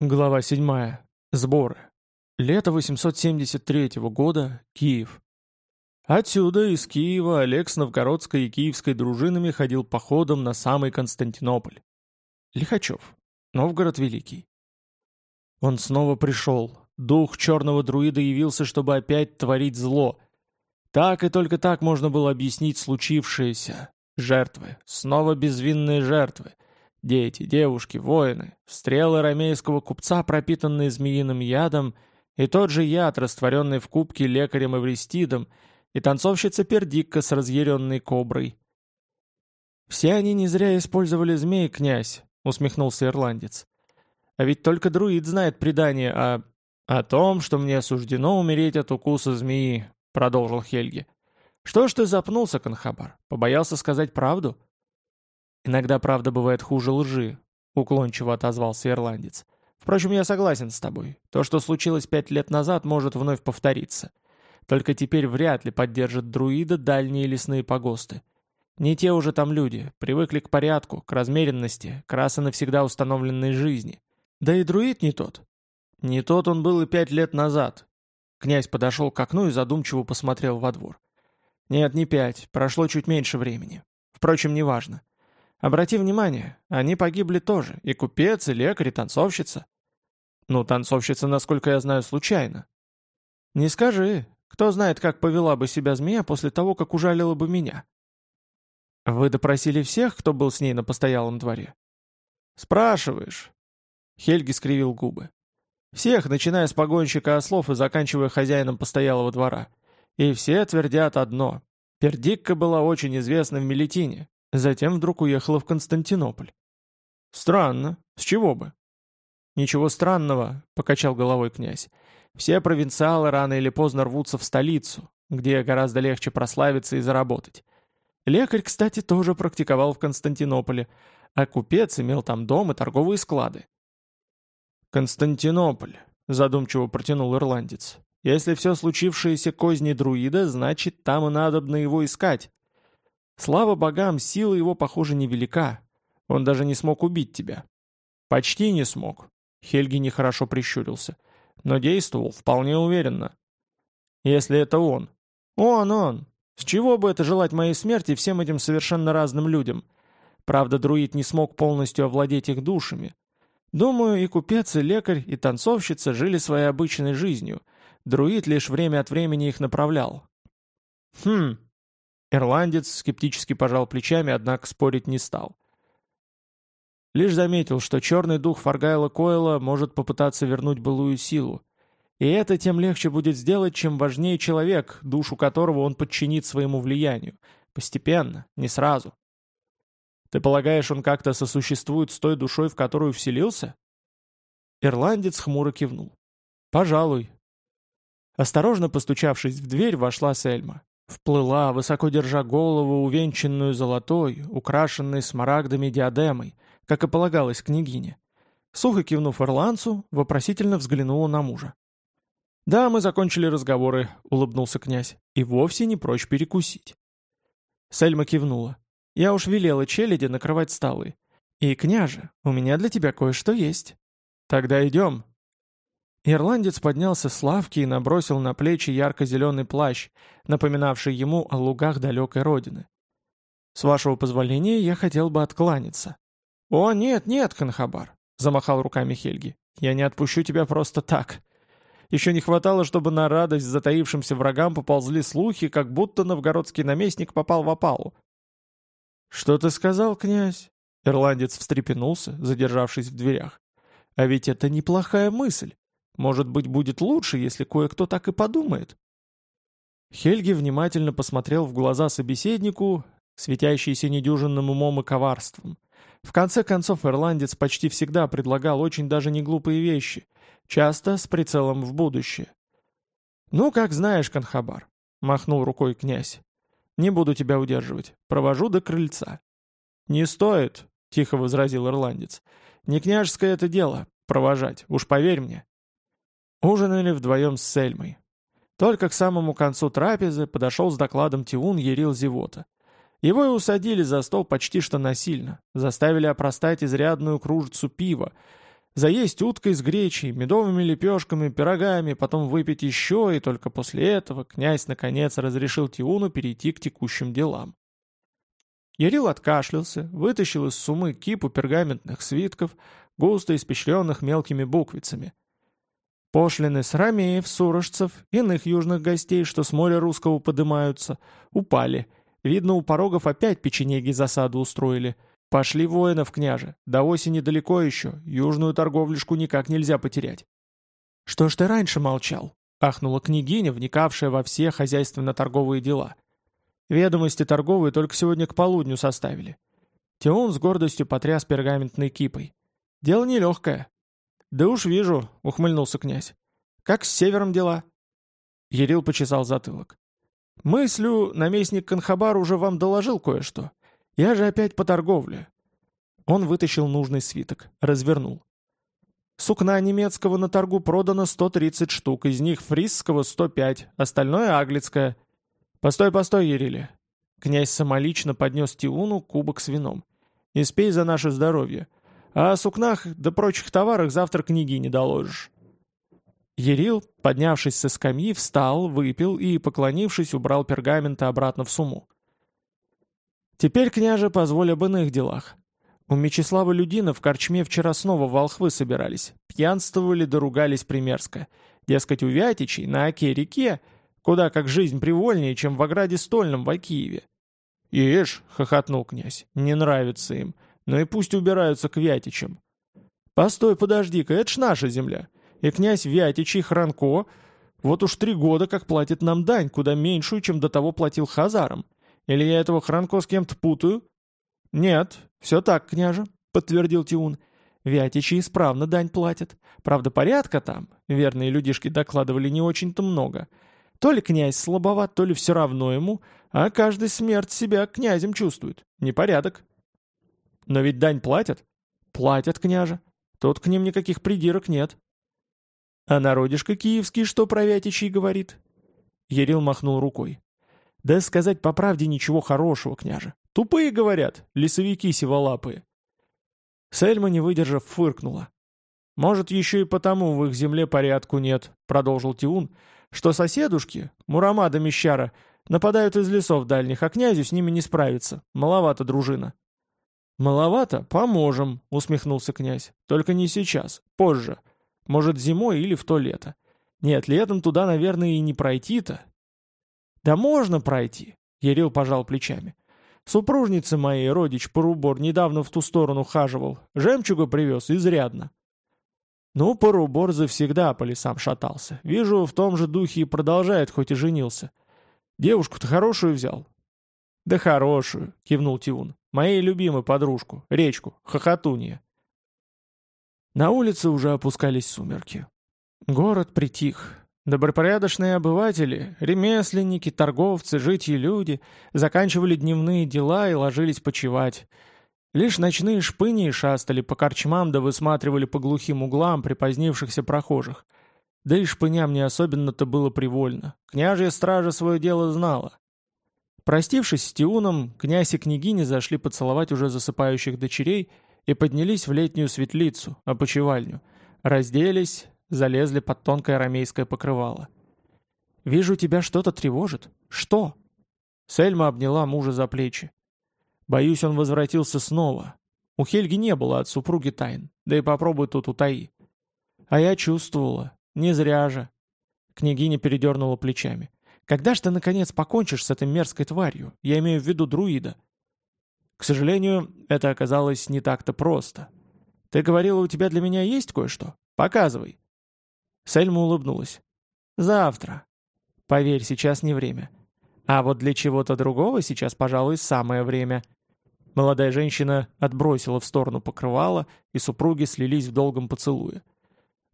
Глава 7. Сборы. Лето 873 года. Киев. Отсюда, из Киева, Олег с новгородской и киевской дружинами ходил походом на самый Константинополь. Лихачев. Новгород Великий. Он снова пришел. Дух черного друида явился, чтобы опять творить зло. Так и только так можно было объяснить случившееся. Жертвы. Снова безвинные жертвы. Дети, девушки, воины, стрелы ромейского купца, пропитанные змеиным ядом, и тот же яд, растворенный в кубке лекарем Эвристидом, и танцовщица Пердикка с разъяренной коброй. «Все они не зря использовали змей, князь», — усмехнулся ирландец. «А ведь только друид знает предание о... о том, что мне суждено умереть от укуса змеи», — продолжил Хельги. «Что ж ты запнулся, Конхабар? Побоялся сказать правду?» «Иногда правда бывает хуже лжи», — уклончиво отозвался ирландец. «Впрочем, я согласен с тобой. То, что случилось пять лет назад, может вновь повториться. Только теперь вряд ли поддержат друида дальние лесные погосты. Не те уже там люди, привыкли к порядку, к размеренности, к раз и навсегда установленной жизни. Да и друид не тот. Не тот он был и пять лет назад. Князь подошел к окну и задумчиво посмотрел во двор. Нет, не пять, прошло чуть меньше времени. Впрочем, неважно. Обрати внимание, они погибли тоже, и купец, и лекарь, и танцовщица. Ну, танцовщица, насколько я знаю, случайно. Не скажи, кто знает, как повела бы себя змея после того, как ужалила бы меня. Вы допросили всех, кто был с ней на постоялом дворе? Спрашиваешь. Хельги скривил губы. Всех, начиная с погонщика ослов и заканчивая хозяином постоялого двора. И все твердят одно. Пердикка была очень известна в Мелитине, Затем вдруг уехала в Константинополь. Странно. С чего бы? Ничего странного, покачал головой князь. Все провинциалы рано или поздно рвутся в столицу, где гораздо легче прославиться и заработать. Лекарь, кстати, тоже практиковал в Константинополе, а купец имел там дом и торговые склады. «Константинополь», — задумчиво протянул ирландец. «Если все случившееся козни друида, значит, там и надобно его искать. Слава богам, сила его, похоже, невелика. Он даже не смог убить тебя. Почти не смог. Хельги нехорошо прищурился. Но действовал вполне уверенно. Если это он. Он, он. С чего бы это желать моей смерти всем этим совершенно разным людям? Правда, друид не смог полностью овладеть их душами. Думаю, и купец, и лекарь, и танцовщица жили своей обычной жизнью. Друид лишь время от времени их направлял. Хм, Ирландец скептически пожал плечами, однако спорить не стал. Лишь заметил, что черный дух Фаргайла Койла может попытаться вернуть былую силу. И это тем легче будет сделать, чем важнее человек, душу которого он подчинит своему влиянию. Постепенно, не сразу. Ты полагаешь, он как-то сосуществует с той душой, в которую вселился? Ирландец хмуро кивнул. Пожалуй. Осторожно постучавшись в дверь, вошла Сельма. Вплыла, высоко держа голову, увенчанную золотой, украшенной смарагдами диадемой, как и полагалось княгине. Сухо кивнув ирландцу, вопросительно взглянула на мужа. «Да, мы закончили разговоры», — улыбнулся князь, — «и вовсе не прочь перекусить». Сельма кивнула. «Я уж велела челяди накрывать столы. И, княже, у меня для тебя кое-что есть. Тогда идем, Ирландец поднялся с лавки и набросил на плечи ярко-зеленый плащ, напоминавший ему о лугах далекой родины. «С вашего позволения я хотел бы откланяться». «О, нет, нет, Ханхабар», — замахал руками Хельги. «Я не отпущу тебя просто так. Еще не хватало, чтобы на радость затаившимся врагам поползли слухи, как будто новгородский наместник попал в опалу». «Что ты сказал, князь?» Ирландец встрепенулся, задержавшись в дверях. «А ведь это неплохая мысль. Может быть, будет лучше, если кое-кто так и подумает?» Хельги внимательно посмотрел в глаза собеседнику, светящиеся недюжинным умом и коварством. В конце концов, ирландец почти всегда предлагал очень даже не глупые вещи, часто с прицелом в будущее. «Ну, как знаешь, Канхабар», — махнул рукой князь. «Не буду тебя удерживать. Провожу до крыльца». «Не стоит», — тихо возразил ирландец. «Не княжеское это дело, провожать, уж поверь мне». Ужинали вдвоем с Сельмой. Только к самому концу трапезы подошел с докладом Тиун Ерил Зевота. Его и усадили за стол почти что насильно, заставили опростать изрядную кружицу пива, Заесть уткой с гречей, медовыми лепешками, пирогами, потом выпить еще, и только после этого князь наконец разрешил Тиуну перейти к текущим делам. Ярил откашлялся, вытащил из сумы кипу пергаментных свитков, густо испещренных мелкими буквицами. Пошлины с ромеев, сурожцев, иных южных гостей, что с моря русского подымаются, упали. Видно, у порогов опять печенеги засаду устроили. Пошли воинов, княже, до осени далеко еще, южную торговлюшку никак нельзя потерять. «Что ж ты раньше молчал?» — ахнула княгиня, вникавшая во все хозяйственно-торговые дела — Ведомости торговые только сегодня к полудню составили. Теон с гордостью потряс пергаментной кипой. Дело нелегкое. Да уж вижу, ухмыльнулся князь. Как с севером дела? Ерил почесал затылок. Мыслю, наместник Канхабар уже вам доложил кое-что. Я же опять по торговле. Он вытащил нужный свиток, развернул. Сукна немецкого на торгу продано 130 штук, из них фрисского 105, остальное аглицкое. «Постой, постой, Ерили!» Князь самолично поднес Тиуну кубок с вином. «Испей за наше здоровье. А о сукнах да прочих товарах завтра книги не доложишь». Ерил, поднявшись со скамьи, встал, выпил и, поклонившись, убрал пергаменты обратно в сумму. «Теперь, княже, позволь об иных делах. У Мечислава Людина в корчме вчера снова волхвы собирались, пьянствовали да ругались примерзко. Дескать, у Вятичей на Оке-реке Куда как жизнь привольнее, чем в ограде стольном в Акиеве. «Ишь», — хохотнул князь, — «не нравится им. Но и пусть убираются к Вятичам». «Постой, подожди-ка, это ж наша земля. И князь Вятичий Хранко вот уж три года как платит нам дань, куда меньшую, чем до того платил Хазарам. Или я этого Хранко с кем-то путаю?» «Нет, все так, княже», — подтвердил Тиун. «Вятичи исправно дань платят. Правда, порядка там, верные людишки докладывали не очень-то много». То ли князь слабоват, то ли все равно ему, а каждый смерть себя князем чувствует. Непорядок. Но ведь дань платят? Платят, княже. Тут к ним никаких придирок нет. А народишко киевский что про Вятичей говорит? Ерил махнул рукой. Да сказать по правде ничего хорошего, княже. Тупые, говорят, лесовики сиволапые. Сельма, не выдержав, фыркнула. «Может, еще и потому в их земле порядку нет», — продолжил Тиун, что соседушки, Мурамада Мещара, нападают из лесов дальних, а князю с ними не справиться. Маловато дружина». «Маловато? Поможем», — усмехнулся князь. «Только не сейчас, позже. Может, зимой или в то лето. Нет, летом туда, наверное, и не пройти-то». «Да можно пройти», — Ерил пожал плечами. «Супружница моей, родич Порубор, недавно в ту сторону хаживал. Жемчуга привез изрядно. Ну, Порубор завсегда по лесам шатался. Вижу, в том же духе и продолжает, хоть и женился. Девушку-то хорошую взял. Да хорошую, кивнул Тиун. Моей любимой подружку, речку, хохотунья. На улице уже опускались сумерки. Город притих. Добропорядочные обыватели, ремесленники, торговцы, житьи люди заканчивали дневные дела и ложились почевать. Лишь ночные шпыни шастали по корчмам да высматривали по глухим углам припозднившихся прохожих. Да и шпыням не особенно-то было привольно. Княжья стража свое дело знала. Простившись с Тиуном, князь и княгиня зашли поцеловать уже засыпающих дочерей и поднялись в летнюю светлицу, опочивальню. Разделись, залезли под тонкое рамейское покрывало. «Вижу, тебя что-то тревожит. Что?» Сельма обняла мужа за плечи. Боюсь, он возвратился снова. У Хельги не было от супруги тайн, да и попробуй тут утаи. А я чувствовала. Не зря же. Княгиня передернула плечами. Когда ж ты, наконец, покончишь с этой мерзкой тварью? Я имею в виду друида. К сожалению, это оказалось не так-то просто. Ты говорила, у тебя для меня есть кое-что? Показывай. Сельма улыбнулась. Завтра. Поверь, сейчас не время. А вот для чего-то другого сейчас, пожалуй, самое время. Молодая женщина отбросила в сторону покрывала, и супруги слились в долгом поцелуе.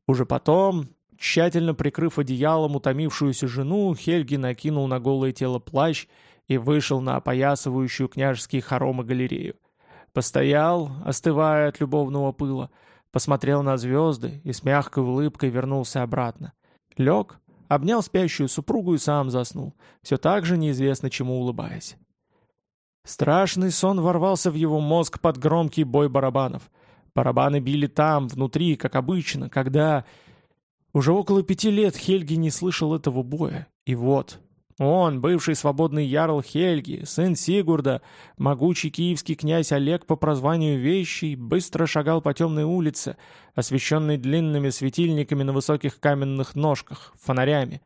Уже потом, тщательно прикрыв одеялом утомившуюся жену, Хельги накинул на голое тело плащ и вышел на опоясывающую княжеские хоромы галерею. Постоял, остывая от любовного пыла, посмотрел на звезды и с мягкой улыбкой вернулся обратно. Лег, обнял спящую супругу и сам заснул, все так же неизвестно чему улыбаясь. Страшный сон ворвался в его мозг под громкий бой барабанов. Барабаны били там, внутри, как обычно, когда... Уже около пяти лет Хельги не слышал этого боя. И вот, он, бывший свободный ярл Хельги, сын Сигурда, могучий киевский князь Олег по прозванию Вещий, быстро шагал по темной улице, освещенной длинными светильниками на высоких каменных ножках, фонарями.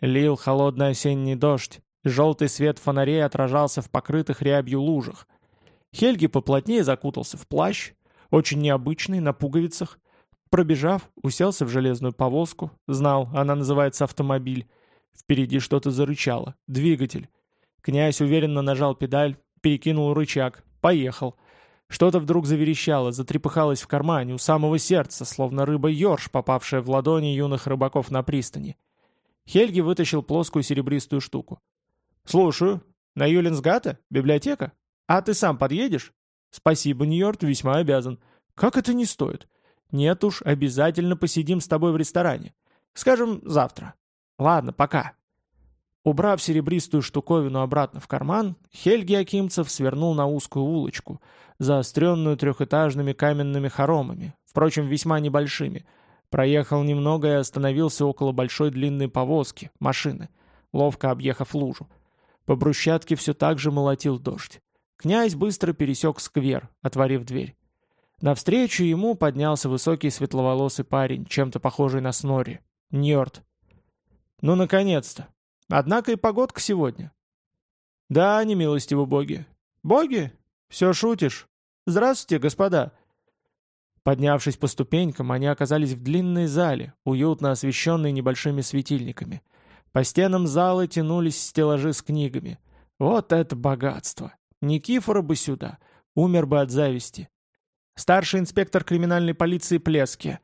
Лил холодный осенний дождь, желтый свет фонарей отражался в покрытых рябью лужах. Хельги поплотнее закутался в плащ, очень необычный, на пуговицах. Пробежав, уселся в железную повозку, знал, она называется автомобиль. Впереди что-то зарычало. Двигатель. Князь уверенно нажал педаль, перекинул рычаг. Поехал. Что-то вдруг заверещало, затрепыхалось в кармане, у самого сердца, словно рыба-ёрш, попавшая в ладони юных рыбаков на пристани. Хельги вытащил плоскую серебристую штуку. «Слушаю. На Юлинсгата? Библиотека? А ты сам подъедешь?» «Спасибо, Ньорд, весьма обязан. Как это не стоит?» «Нет уж, обязательно посидим с тобой в ресторане. Скажем, завтра. Ладно, пока». Убрав серебристую штуковину обратно в карман, Хельги Акимцев свернул на узкую улочку, заостренную трехэтажными каменными хоромами, впрочем, весьма небольшими. Проехал немного и остановился около большой длинной повозки, машины, ловко объехав лужу. По брусчатке все так же молотил дождь. Князь быстро пересек сквер, отворив дверь. Навстречу ему поднялся высокий светловолосый парень, чем-то похожий на Снори. Ньорд. Ну, наконец-то. Однако и погодка сегодня. Да, не милостивы боги. Боги? Все шутишь? Здравствуйте, господа. Поднявшись по ступенькам, они оказались в длинной зале, уютно освещенной небольшими светильниками. По стенам зала тянулись стеллажи с книгами. Вот это богатство! Никифора бы сюда. Умер бы от зависти. Старший инспектор криминальной полиции Плески.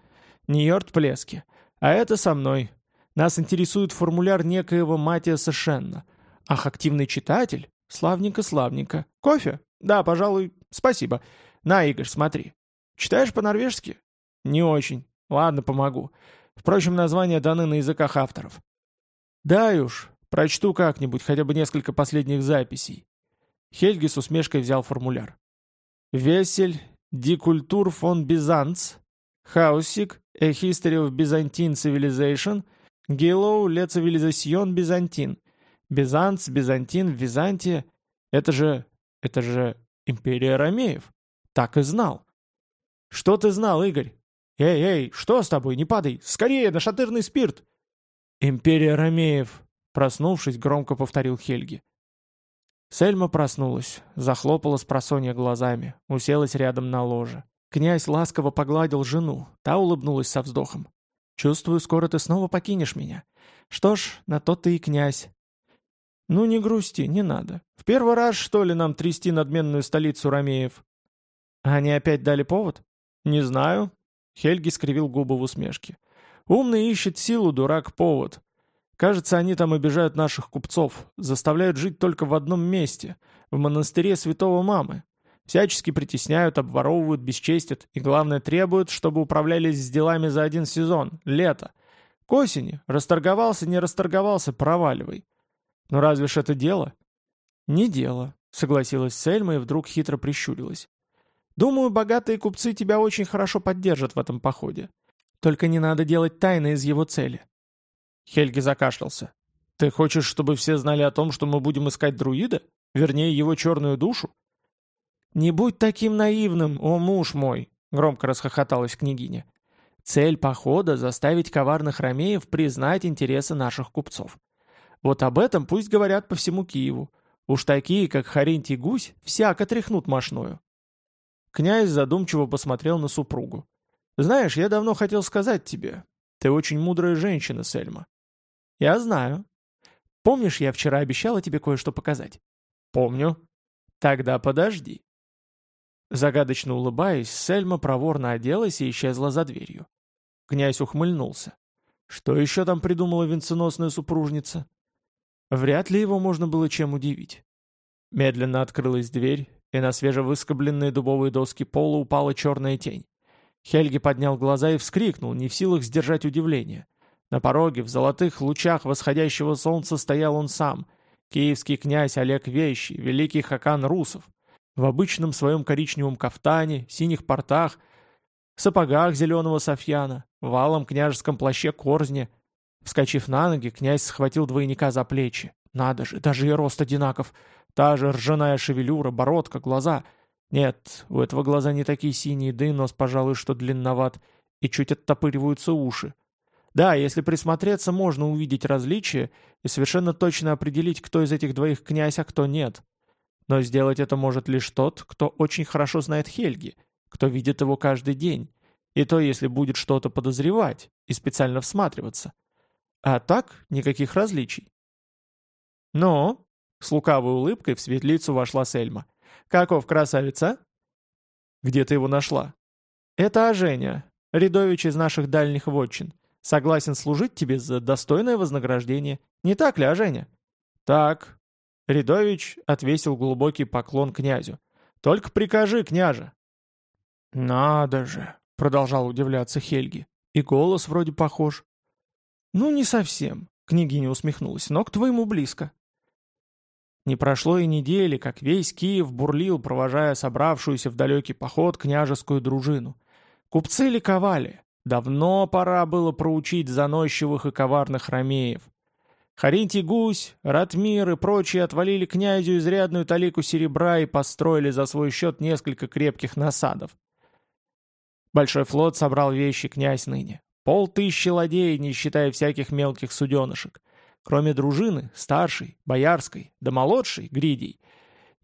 Ньорд Плески. А это со мной. Нас интересует формуляр некоего Матиаса Шенна. Ах, активный читатель? Славненько-славненько. Кофе? Да, пожалуй, спасибо. На, Игорь, смотри. Читаешь по-норвежски? Не очень. Ладно, помогу. Впрочем, названия даны на языках авторов. Дай уж, прочту как-нибудь хотя бы несколько последних записей. Хельги с усмешкой взял формуляр. «Весель, Дикультур фон Бизанц, Хаусик, A History of Byzantine Civilization, Гелоу, Ле Цивилизасьон Бизантин. Бизанц, Бизантин, Византия. Это же... это же империя Ромеев. Так и знал. Что ты знал, Игорь? Эй, эй, что с тобой? Не падай! Скорее, на шатырный спирт! Империя Ромеев, проснувшись, громко повторил Хельги. Сельма проснулась, захлопала с просонья глазами, уселась рядом на ложе. Князь ласково погладил жену, та улыбнулась со вздохом. «Чувствую, скоро ты снова покинешь меня. Что ж, на то ты и князь». «Ну не грусти, не надо. В первый раз, что ли, нам трясти надменную столицу Ромеев?» «Они опять дали повод?» «Не знаю». Хельги скривил губы в усмешке. «Умный ищет силу, дурак — повод. Кажется, они там обижают наших купцов, заставляют жить только в одном месте, в монастыре святого мамы. Всячески притесняют, обворовывают, бесчестят и, главное, требуют, чтобы управлялись с делами за один сезон, лето. К осени, расторговался, не расторговался, проваливай. Но разве ж это дело? Не дело, согласилась Сельма и вдруг хитро прищурилась. Думаю, богатые купцы тебя очень хорошо поддержат в этом походе. Только не надо делать тайны из его цели. Хельги закашлялся. «Ты хочешь, чтобы все знали о том, что мы будем искать друида? Вернее, его черную душу?» «Не будь таким наивным, о муж мой!» — громко расхохоталась княгиня. «Цель похода — заставить коварных ромеев признать интересы наших купцов. Вот об этом пусть говорят по всему Киеву. Уж такие, как Харинтий Гусь, всяко тряхнут мошную». Князь задумчиво посмотрел на супругу. «Знаешь, я давно хотел сказать тебе. Ты очень мудрая женщина, Сельма. «Я знаю. Помнишь, я вчера обещала тебе кое-что показать?» «Помню». «Тогда подожди». Загадочно улыбаясь, Сельма проворно оделась и исчезла за дверью. Князь ухмыльнулся. Что еще там придумала венценосная супружница? Вряд ли его можно было чем удивить. Медленно открылась дверь, и на свежевыскобленные дубовые доски пола упала черная тень. Хельги поднял глаза и вскрикнул, не в силах сдержать удивление. На пороге в золотых лучах восходящего солнца стоял он сам, киевский князь Олег Вещий, великий хакан русов, в обычном своем коричневом кафтане, синих портах, сапогах зеленого софьяна, валом княжеском плаще корзне. Вскочив на ноги, князь схватил двойника за плечи. Надо же, даже и рост одинаков. Та же ржаная шевелюра, бородка, глаза. Нет, у этого глаза не такие синие, да и нос, пожалуй, что длинноват, и чуть оттопыриваются уши. Да, если присмотреться, можно увидеть различия и совершенно точно определить, кто из этих двоих князь, а кто нет. Но сделать это может лишь тот, кто очень хорошо знает Хельги, кто видит его каждый день, и то, если будет что-то подозревать и специально всматриваться. А так никаких различий. Но с лукавой улыбкой в светлицу вошла Сельма. «Каков красавица?» «Где ты его нашла?» «Это Аженя, рядович из наших дальних вотчин. Согласен служить тебе за достойное вознаграждение. Не так ли, Аженя?» «Так». Рядович отвесил глубокий поклон князю. «Только прикажи, княже». «Надо же», — продолжал удивляться Хельги. «И голос вроде похож». «Ну, не совсем», — княгиня усмехнулась, — «но к твоему близко». Не прошло и недели, как весь Киев бурлил, провожая собравшуюся в далекий поход княжескую дружину. Купцы ликовали. Давно пора было проучить заносчивых и коварных ромеев. Харинтий Гусь, Ратмир и прочие отвалили князю изрядную талику серебра и построили за свой счет несколько крепких насадов. Большой флот собрал вещи князь ныне. Полтыщи ладей, не считая всяких мелких суденышек. Кроме дружины, старшей, боярской, да молодшей, гридей,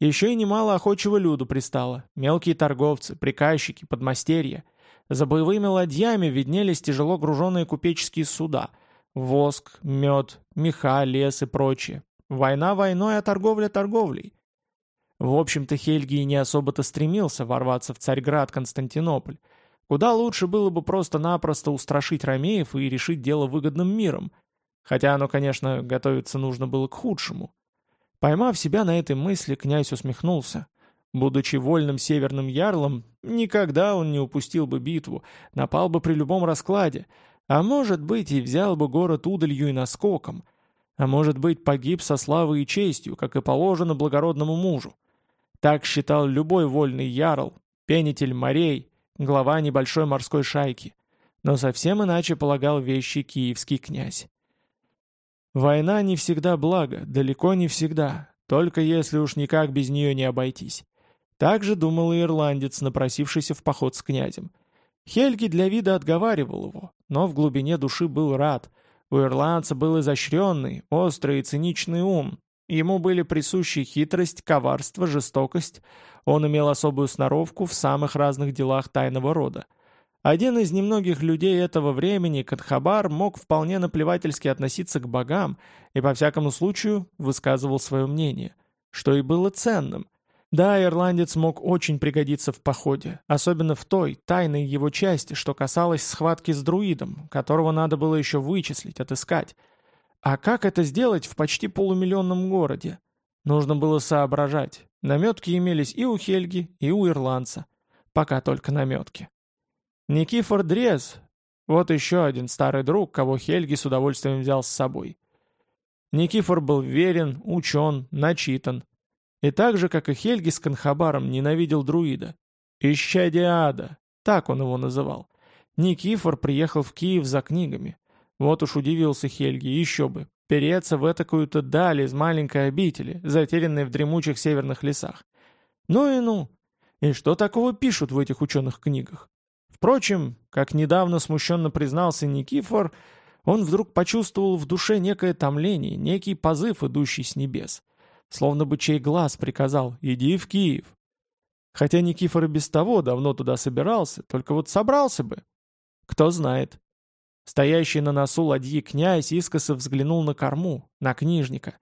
еще и немало охочего люду пристало. Мелкие торговцы, приказчики, подмастерья. За боевыми ладьями виднелись тяжело груженные купеческие суда. Воск, мед, меха, лес и прочее. Война войной, а торговля торговлей. В общем-то, Хельги не особо-то стремился ворваться в Царьград, Константинополь. Куда лучше было бы просто-напросто устрашить ромеев и решить дело выгодным миром – Хотя оно, конечно, готовиться нужно было к худшему. Поймав себя на этой мысли, князь усмехнулся. Будучи вольным северным ярлом, никогда он не упустил бы битву, напал бы при любом раскладе, а может быть и взял бы город удалью и наскоком, а может быть погиб со славой и честью, как и положено благородному мужу. Так считал любой вольный ярл, пенитель морей, глава небольшой морской шайки. Но совсем иначе полагал вещи киевский князь. Война не всегда благо, далеко не всегда, только если уж никак без нее не обойтись. Так же думал и ирландец, напросившийся в поход с князем. Хельги для вида отговаривал его, но в глубине души был рад. У ирландца был изощренный, острый и циничный ум. Ему были присущи хитрость, коварство, жестокость. Он имел особую сноровку в самых разных делах тайного рода. Один из немногих людей этого времени, Кадхабар, мог вполне наплевательски относиться к богам и по всякому случаю высказывал свое мнение, что и было ценным. Да, ирландец мог очень пригодиться в походе, особенно в той, тайной его части, что касалось схватки с друидом, которого надо было еще вычислить, отыскать. А как это сделать в почти полумиллионном городе? Нужно было соображать. Наметки имелись и у Хельги, и у ирландца. Пока только наметки. Никифор Дрез, вот еще один старый друг, кого Хельги с удовольствием взял с собой. Никифор был верен, учен, начитан. И так же, как и Хельги с Канхабаром, ненавидел друида. «Ищадие ада», так он его называл. Никифор приехал в Киев за книгами. Вот уж удивился Хельги, еще бы. Переться в этакую-то даль из маленькой обители, затерянной в дремучих северных лесах. Ну и ну. И что такого пишут в этих ученых книгах? Впрочем, как недавно смущенно признался Никифор, он вдруг почувствовал в душе некое томление, некий позыв, идущий с небес. Словно бы чей глаз приказал «иди в Киев». Хотя Никифор и без того давно туда собирался, только вот собрался бы. Кто знает. Стоящий на носу ладьи князь искоса взглянул на корму, на книжника.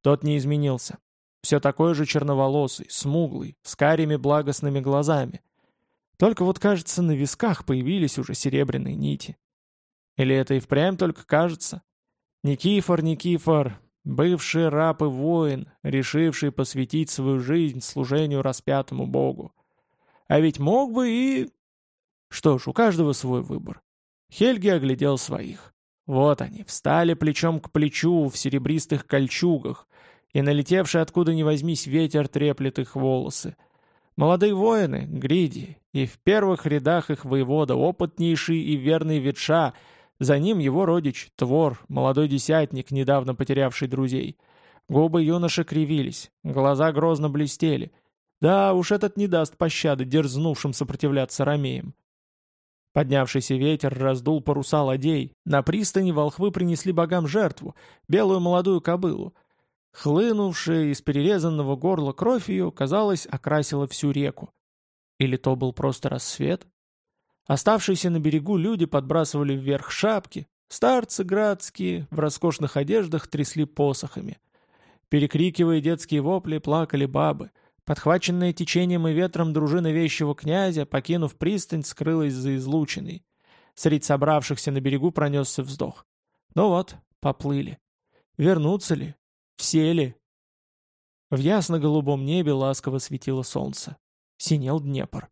Тот не изменился. Все такой же черноволосый, смуглый, с карими благостными глазами. Только вот, кажется, на висках появились уже серебряные нити. Или это и впрямь только кажется? Никифор, Никифор, бывший раб и воин, решивший посвятить свою жизнь служению распятому богу. А ведь мог бы и... Что ж, у каждого свой выбор. Хельги оглядел своих. Вот они, встали плечом к плечу в серебристых кольчугах, и налетевший откуда ни возьмись ветер треплет их волосы. Молодые воины, гриди, и в первых рядах их воевода, опытнейший и верный ветша, за ним его родич, Твор, молодой десятник, недавно потерявший друзей. Губы юноши кривились, глаза грозно блестели. Да, уж этот не даст пощады дерзнувшим сопротивляться ромеям. Поднявшийся ветер раздул паруса ладей. На пристани волхвы принесли богам жертву, белую молодую кобылу. Хлынувшая из перерезанного горла кровь ее, казалось, окрасила всю реку. Или то был просто рассвет? Оставшиеся на берегу люди подбрасывали вверх шапки, старцы градские в роскошных одеждах трясли посохами. Перекрикивая детские вопли, плакали бабы — Подхваченная течением и ветром дружина вещего князя, покинув пристань, скрылась за излучиной. Среди собравшихся на берегу пронесся вздох. Ну вот, поплыли. Вернутся ли? Все ли? В ясно-голубом небе ласково светило солнце. Синел Днепр.